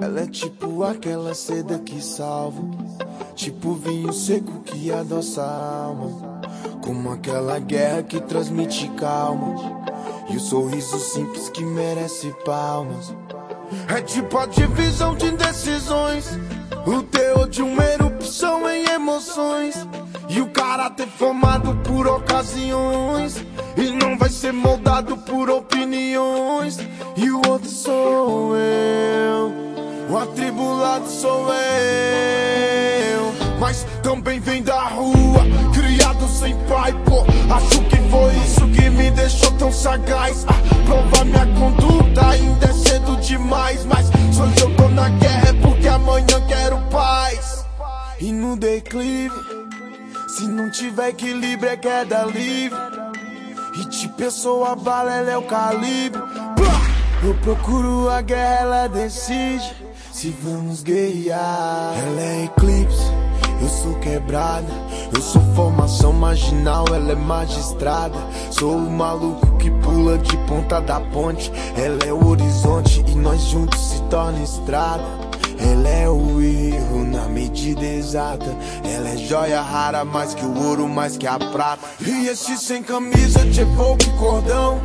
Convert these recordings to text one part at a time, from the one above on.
Ela é tipo aquela seda que salva, tipo vinho seco que adoça a alma, como aquela guerra que transmite calma, e o sorriso simples que merece palmas. É tipo a divisão de decisões, o teor de uma erupção em emoções, e o caráter formado por ocasiões, e não vai ser moldado por opiniões, e o outro sou eu. O atribulado sou eu, mas também vem da rua, criado sem pai, pô. Acho que foi isso que me deixou tão sagaz. Demais, mas hoje eu tô na guerra é porque amanhã quero paz. E no declive, se não tiver equilíbrio é queda livre. E de pessoa bala ela é o calibre. Eu procuro a guerra, ela decide se vamos guerrear. Ela é eclipse, quebrada. Eu sou formação marginal, ela é magistrada. Sou o maluco que pula de ponta da ponte. Ela é o horizonte e nós juntos se torna estrada. Ela é o erro na medida exata. Ela é joia rara, mais que o ouro, mais que a prata. E esse sem camisa de evoque cordão.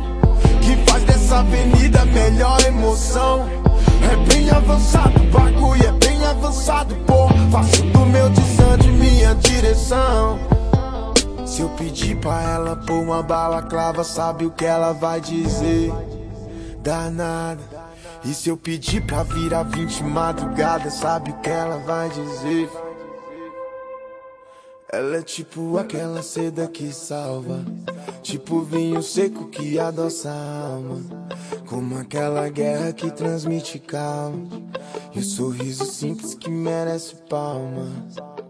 Que faz dessa avenida melhor emoção. Eu pedir pra ela pôr uma balaclava, sabe o que ela vai dizer? Danada. E se eu pedir pra virar 20 madrugada, sabe o que ela vai dizer? Ela é tipo aquela seda que salva, tipo vinho seco que adoça a alma, como aquela guerra que transmite calma, e o sorriso simples que merece palmas.